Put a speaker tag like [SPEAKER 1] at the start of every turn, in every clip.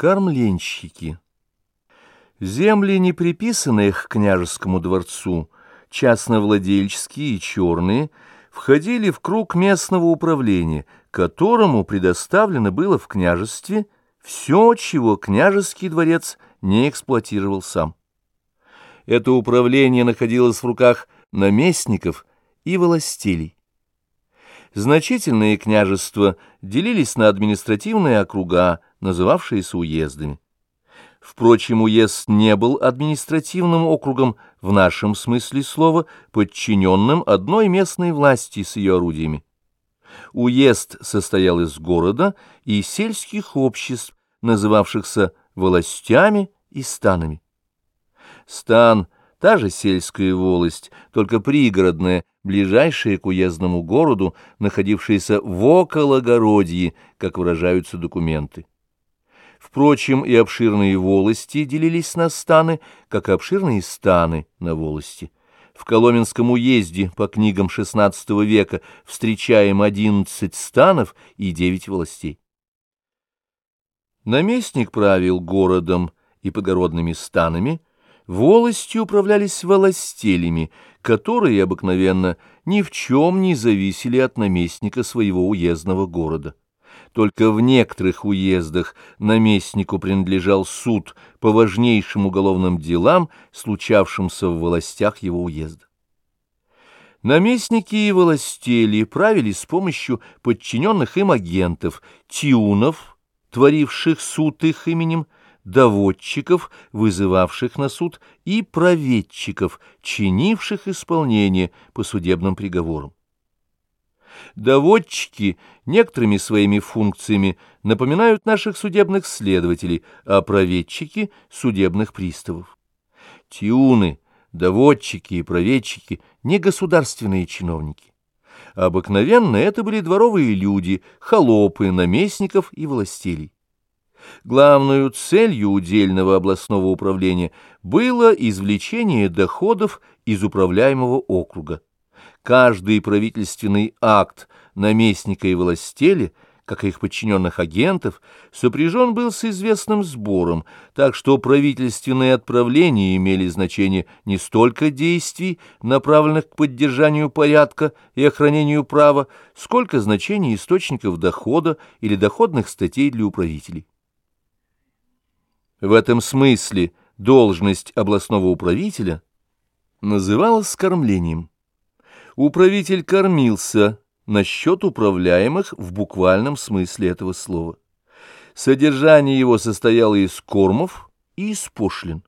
[SPEAKER 1] Кормленщики. Земли, не приписанные к княжескому дворцу, частновладельческие и черные, входили в круг местного управления, которому предоставлено было в княжестве все, чего княжеский дворец не эксплуатировал сам. Это управление находилось в руках наместников и властелей. Значительные княжества делились на административные округа, называвшиеся уездами. Впрочем, уезд не был административным округом в нашем смысле слова, подчиненным одной местной власти с ее орудиями. Уезд состоял из города и сельских обществ, называвшихся властями и станами. Стан – та же сельская волость, только пригородная, ближайшая к уездному городу, находившаяся в окологородье, как выражаются документы. Впрочем, и обширные волости делились на станы, как и обширные станы на волости. В Коломенском уезде по книгам XVI века встречаем 11 станов и 9 властей. Наместник правил городом и погородными станами, волости управлялись волостелями, которые обыкновенно ни в чем не зависели от наместника своего уездного города. Только в некоторых уездах наместнику принадлежал суд по важнейшим уголовным делам, случавшимся в властях его уезда. Наместники и властели правили с помощью подчиненных им агентов, тиунов, творивших суд их именем, доводчиков, вызывавших на суд, и проведчиков, чинивших исполнение по судебным приговорам. Доводчики некоторыми своими функциями напоминают наших судебных следователей, а проведчики — судебных приставов. Тиуны, доводчики и проведчики — не государственные чиновники. Обыкновенно это были дворовые люди, холопы, наместников и властелей. Главную целью удельного областного управления было извлечение доходов из управляемого округа. Каждый правительственный акт наместника и властели, как и их подчиненных агентов, сопряжен был с известным сбором, так что правительственные отправления имели значение не столько действий, направленных к поддержанию порядка и охранению права, сколько значение источников дохода или доходных статей для управителей. В этом смысле должность областного управителя называлась кормлением. Управитель кормился на счет управляемых в буквальном смысле этого слова. Содержание его состояло из кормов и из пошлин.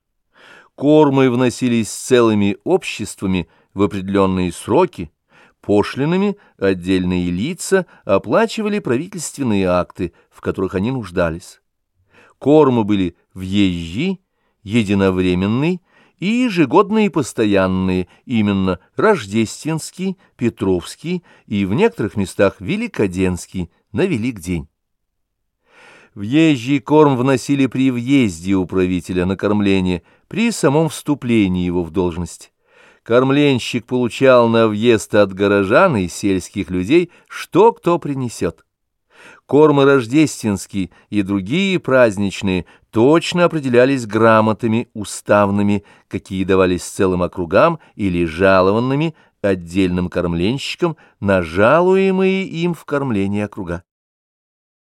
[SPEAKER 1] Кормы вносились целыми обществами в определенные сроки, пошлинами отдельные лица оплачивали правительственные акты, в которых они нуждались. Кормы были въезжи, единовременный и ежегодные постоянные, именно рождественский, петровский и в некоторых местах великоденский на Великдень. Въезжий корм вносили при въезде управителя на кормление, при самом вступлении его в должность. Кормленщик получал на въезд от горожан и сельских людей, что кто принесет. Кормы рождественские и другие праздничные точно определялись грамотами уставными, какие давались целым округам или жалованными отдельным кормленщикам на жалуемые им в кормлении округа.